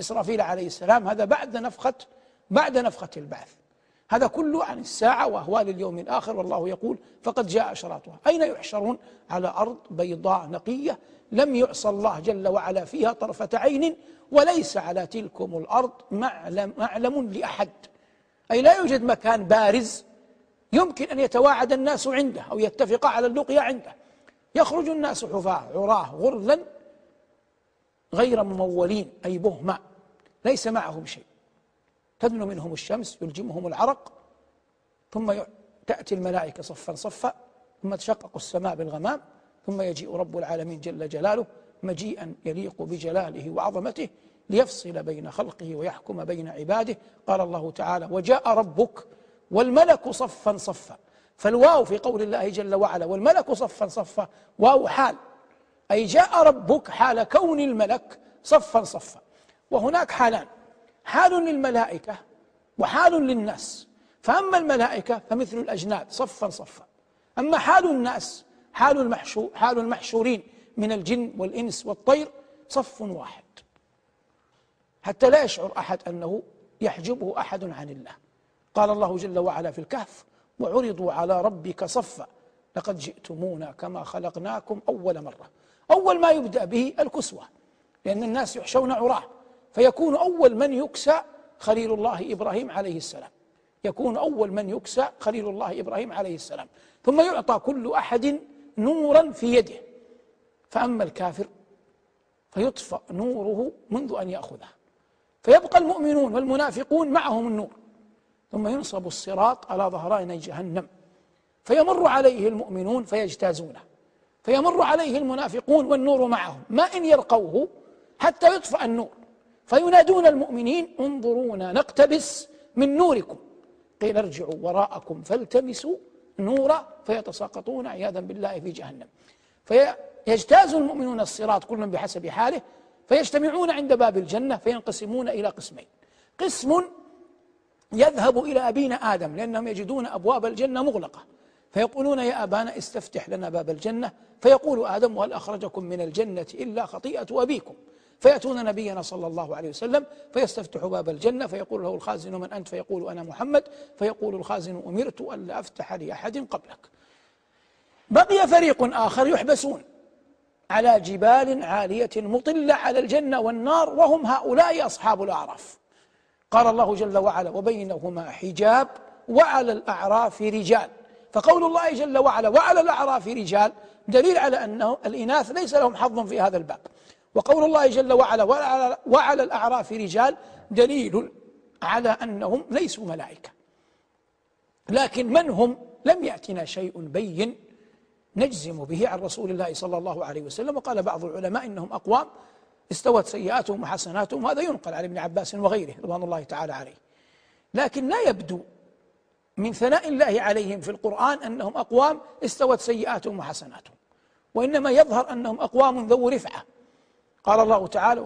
إسرافيل عليه السلام هذا بعد نفخة بعد نفخة البعث. هذا كله عن الساعة وأهوال اليوم الآخر والله يقول فقد جاء أشراطها. أين يحشرون؟ على أرض بيضاء نقية لم يعصى الله جل وعلا فيها طرفة عين وليس على تلكم الأرض معلم, معلم لأحد. أي لا يوجد مكان بارز يمكن أن يتواعد الناس عنده أو يتفق على اللقيا عنده. يخرج الناس حفاة عراة غرلا غير ممولين أي بهما. ليس معهم شيء. تدنو منهم الشمس يلجمهم العرق ثم تأتي الملائكة صفا صفا ثم تشقق السماء بالغمام ثم يجيء رب العالمين جل جلاله مجيئا يليق بجلاله وعظمته ليفصل بين خلقه ويحكم بين عباده. قال الله تعالى وجاء ربك والملك صفا صفا. فالواو في قول الله جل وعلا والملك صفا صفا. واو حال. أي جاء ربك حال كون الملك صفا صفا. وهناك حالان. حال للملائكة وحال للناس. فأما الملائكة فمثل الأجناد صفا صفا. أما حال الناس حال المحشو حال المحشورين من الجن والإنس والطير صف واحد. حتى لا يشعر أحد أنه يحجبه أحد عن الله. قال الله جل وعلا في الكهف وعرضوا على ربك صفا. لقد جئتمونا كما خلقناكم أول مرة. أول ما يبدأ به الكسوة لأن الناس يحشون عراة. فيكون أول من يكسى خليل الله إبراهيم عليه السلام. يكون أول من يكسى خليل الله إبراهيم عليه السلام. ثم يعطى كل أحد نورا في يده. فأما الكافر فيطفأ نوره منذ أن يأخذه. فيبقى المؤمنون والمنافقون معهم النور. ثم ينصب الصراط على ظهراني جهنم. فيمر عليه المؤمنون فيجتازونه. فيمر عليه المنافقون والنور معهم. ما إن يرقوه حتى يطفأ النور. فينادون المؤمنين انظرونا نقتبس من نوركم. قيل ارجعوا وراءكم فالتمسوا نورا فيتساقطون عياذا بالله في جهنم. فيجتاز المؤمنون الصراط كل بحسب حاله فيجتمعون عند باب الجنة فينقسمون إلى قسمين. قسم يذهب إلى أبينا آدم لأنهم يجدون أبواب الجنة مغلقة. فيقولون يا أبانا استفتح لنا باب الجنة. فيقول آدم وهل أخرجكم من الجنة إلا خطيئة أبيكم؟ فيأتون نبينا صلى الله عليه وسلم فيستفتح باب الجنة فيقول له الخازن من أنت؟ فيقول أنا محمد. فيقول الخازن أمرت ألا أفتح لأحد قبلك. بقي فريق آخر يحبسون على جبال عالية مطلة على الجنة والنار وهم هؤلاء أصحاب الأعراف. قال الله جل وعلا وبينهما حجاب وعلى الأعراف رجال فقول الله جل وعلا وعلى الأعراف رجال دليل على أنه الإناث ليس لهم حظ في هذا الباب. وقول الله جل وعلا وعلى, وعلى الأعراف رجال دليل على أنهم ليسوا ملائكة. لكن من هم؟ لم يأتنا شيء بين نجزم به عن رسول الله صلى الله عليه وسلم. وقال بعض العلماء إنهم أقوام استوت سيئاتهم وحسناتهم هذا ينقل عن ابن عباس وغيره رضوان الله تعالى عليه. لكن لا يبدو من ثناء الله عليهم في القرآن أنهم أقوام استوت سيئاتهم وحسناتهم. وإنما يظهر أنهم أقوام ذو رفعة. قال الله تعالى